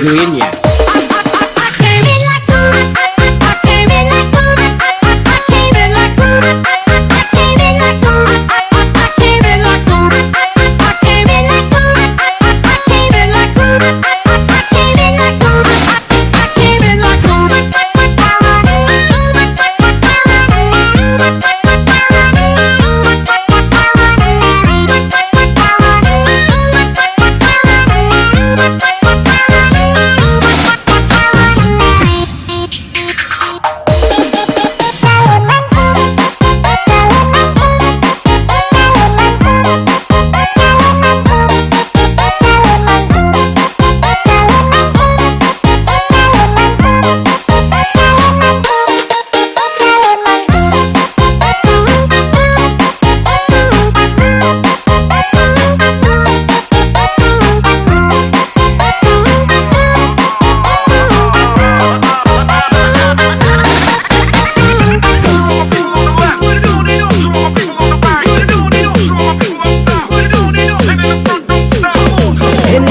Desde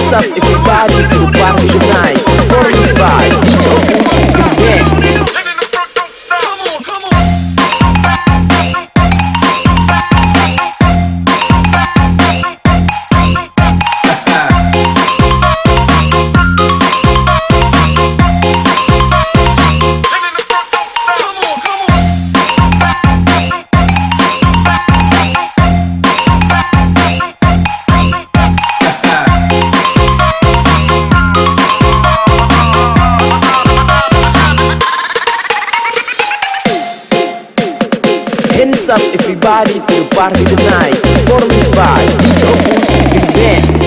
Hands up. Everybody to everybody to the party tonight. Performance by DJ Opus Band